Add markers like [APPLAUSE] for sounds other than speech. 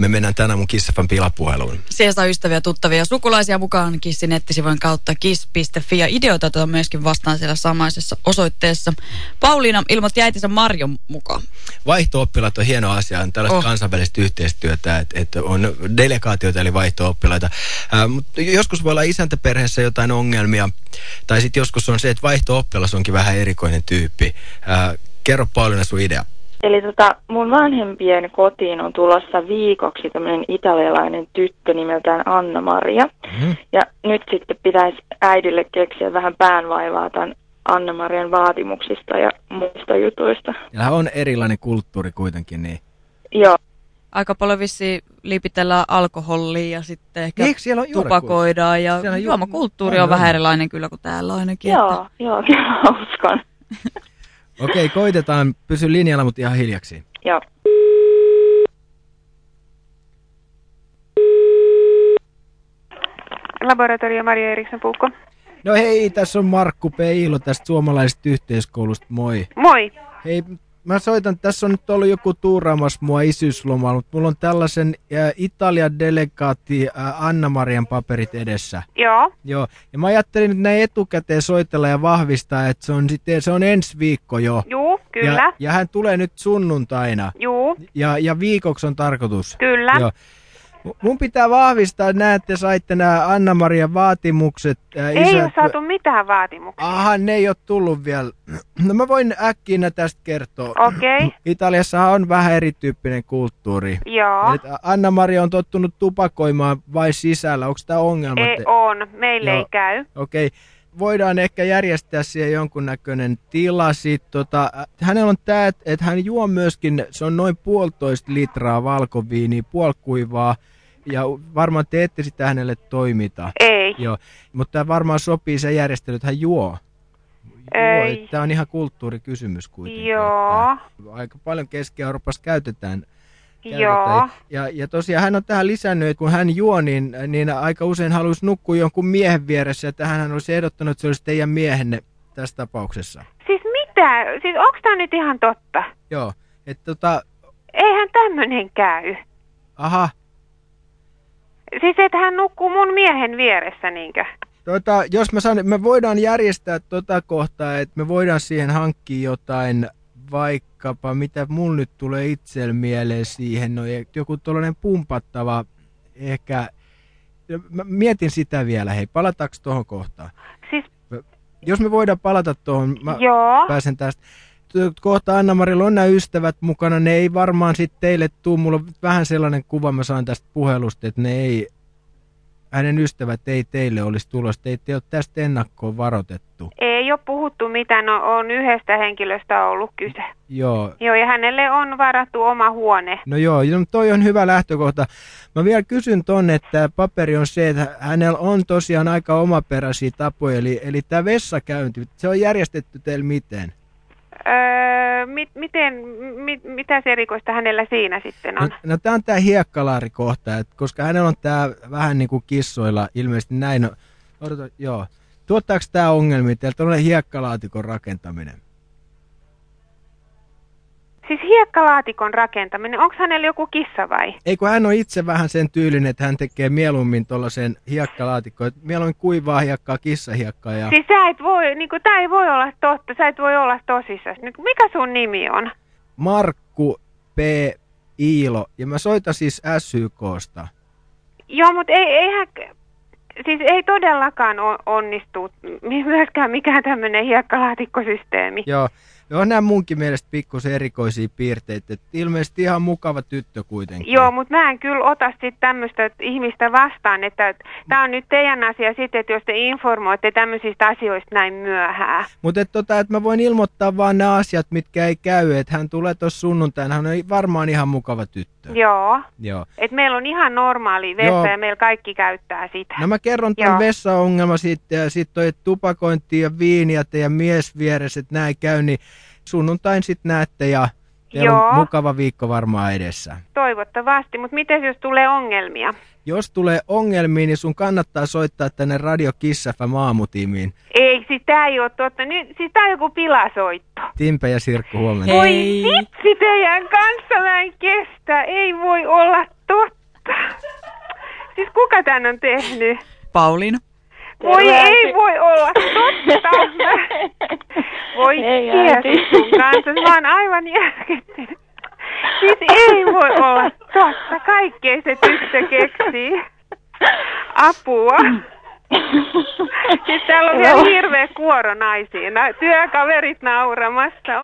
Me mennään tänään mun Kissafan pilapuheluun. Siellä saa ystäviä, tuttavia ja sukulaisia mukaan Kissin nettisivujen kautta kiss.fi ja ideoita otetaan myöskin vastaan siellä samaisessa osoitteessa. Pauliina ilmoitti äitinsä Marjon mukaan. Vaihto-oppilaat on hieno asia, on tällaista oh. kansainvälistä yhteistyötä, että, että on delegaatioita eli vaihto-oppilaita. Äh, mutta joskus voi olla isäntäperheessä jotain ongelmia, tai sitten joskus on se, että vaihto-oppilas onkin vähän erikoinen tyyppi. Äh, kerro Pauliina sun idea. Eli tota, mun vanhempien kotiin on tulossa viikoksi tämmöinen italialainen tyttö nimeltään Anna-Maria. Mm-hmm. Ja nyt sitten pitäisi äidille keksiä vähän päänvaivaa tämän Anna-Marian vaatimuksista ja muista jutuista. Ja on erilainen kulttuuri kuitenkin, niin... Joo. Aika paljon vissi liipitellään alkoholia ja sitten ehkä Eikö siellä on tupakoidaan ja ju- juomakulttuuri on, on vähän erilainen kyllä kuin täällä ainakin. Joo, että... joo, kyllä [LAUGHS] uskon. [LAUGHS] Okei, koitetaan. Pysy linjalla, mutta ihan hiljaksi. Joo. Laboratorio Maria Eriksson Puukko. No hei, tässä on Markku Peilo tästä suomalaisesta yhteiskoulusta. Moi. Moi. Hei, mä soitan, tässä on nyt ollut joku tuuraamassa mua isyyslomalla, mutta mulla on tällaisen äh, Italian delegaatti äh, Anna-Marian paperit edessä. Joo. Joo, ja mä ajattelin nyt näin etukäteen soitella ja vahvistaa, että se on, sitten, se on ensi viikko jo. Joo, kyllä. Ja, ja hän tulee nyt sunnuntaina. Joo. Ja, ja viikoksi on tarkoitus. Kyllä. Joo. Mun pitää vahvistaa, että näette saitte nämä Anna-Marian vaatimukset. Ää, ei isät... ole saatu mitään vaatimuksia. Aha, ne ei ole tullut vielä. No mä voin äkkiä tästä kertoa. Okei. Okay. Italiassa on vähän erityyppinen kulttuuri. Joo. Anna-Maria on tottunut tupakoimaan vai sisällä. Onko tämä ongelma? Ei on, meille Joo. ei käy. Okei. Okay voidaan ehkä järjestää siihen jonkunnäköinen tila. Sitten, tota, hänellä on tämä, että hän juo myöskin, se on noin puolitoista litraa valkoviiniä, puolkuivaa, ja varmaan te ette sitä hänelle toimita. Ei. Joo, mutta tämä varmaan sopii se järjestely, että hän juo. Ei. Tämä on ihan kulttuurikysymys kuitenkin. Joo. Aika paljon Keski-Euroopassa käytetään Joo. Ja, ja tosiaan hän on tähän lisännyt, että kun hän juo, niin, niin aika usein haluaisi nukkua jonkun miehen vieressä, että hän olisi ehdottanut, että se olisi teidän miehenne tässä tapauksessa. Siis mitä? Siis onko tämä nyt ihan totta? Joo. Että tota... Eihän tämmöinen käy. Aha. Siis että hän nukkuu mun miehen vieressä, niinkö? Tota, jos mä sanon, me voidaan järjestää tota kohtaa, että me voidaan siihen hankkia jotain vaikkapa, mitä mun nyt tulee itsellä mieleen siihen, no joku tuollainen pumpattava ehkä, mä mietin sitä vielä, hei, palataanko tuohon kohtaan? Siis... Jos me voidaan palata tuohon, mä Joo. pääsen tästä. Kohta Anna-Marilla on nämä ystävät mukana, ne ei varmaan sitten teille tuu, mulla on vähän sellainen kuva, mä saan tästä puhelusta, että ne ei hänen ystävät ei teille olisi tulossa. Te ole tästä ennakkoon varoitettu. Ei ole puhuttu mitään, no, on yhdestä henkilöstä ollut kyse. Joo. Joo, ja hänelle on varattu oma huone. No joo, no toi on hyvä lähtökohta. Mä vielä kysyn tonne, että paperi on se, että hänellä on tosiaan aika omaperäisiä tapoja, eli, eli tämä vessakäynti, se on järjestetty teille miten? Öö, mit, miten, mit, mitä se erikoista hänellä siinä sitten on? No, no tämä on tämä hiekkalaarikohta, että koska hänellä on tämä vähän niin kuin kissoilla ilmeisesti näin. No, odota, joo. Tuottaako tämä ongelmia? Teillä on hiekkalaatikon rakentaminen. Siis hiekkalaatikon rakentaminen, onko hänellä joku kissa vai? Ei kun hän on itse vähän sen tyylinen, että hän tekee mieluummin tuollaisen hiekkalaatikon. Mieluummin kuivaa hiekkaa, kissahiekkaa. Ja... Siis sä et voi, niin kuin, tää ei voi olla totta, sä et voi olla tosissaan. Mikä sun nimi on? Markku P. Iilo, ja mä soitan siis SYKsta. Joo, mutta ei, eihän, siis ei todellakaan onnistu myöskään mikään tämmöinen hiekkalaatikkosysteemi. Joo, on nämä munkin mielestä pikkusen erikoisia piirteitä. Et ilmeisesti ihan mukava tyttö kuitenkin. Joo, mutta mä en kyllä ota sitten tämmöistä ihmistä vastaan, että tämä on nyt teidän asia sitten, että jos te informoitte tämmöisistä asioista näin myöhään. Mutta et tota, että mä voin ilmoittaa vaan nämä asiat, mitkä ei käy, että hän tulee tuossa sunnuntaina, hän on varmaan ihan mukava tyttö. Joo. Joo. Et meillä on ihan normaali vessa Joo. ja meillä kaikki käyttää sitä. No mä kerron tämän vessaongelma sitten ja sitten toi tupakointi ja viini ja teidän mies vieressä, että näin käy, niin sunnuntain sitten näette ja teillä Joo. on mukava viikko varmaan edessä. Toivottavasti, mutta miten jos tulee ongelmia? Jos tulee ongelmia, niin sun kannattaa soittaa tänne Radio Kissafä maamutiimiin. Ei, sitä ei ole totta. Nyt, siis tää on joku pilasoitto. Timpe ja Sirkku huomenna. Voi vitsi teidän kanssa, mä en kestä. Ei voi olla totta. kuka tän on tehnyt? Pauliina. Voi ei voi olla totta. [LAUGHS] Voi sun kanssa. Mä oon aivan järkyttynyt. Siis ei voi olla totta. Kaikkea se tyttö keksii. Apua. Siis täällä on vielä hirveä kuoro naisia. Nä- Työkaverit nauramassa.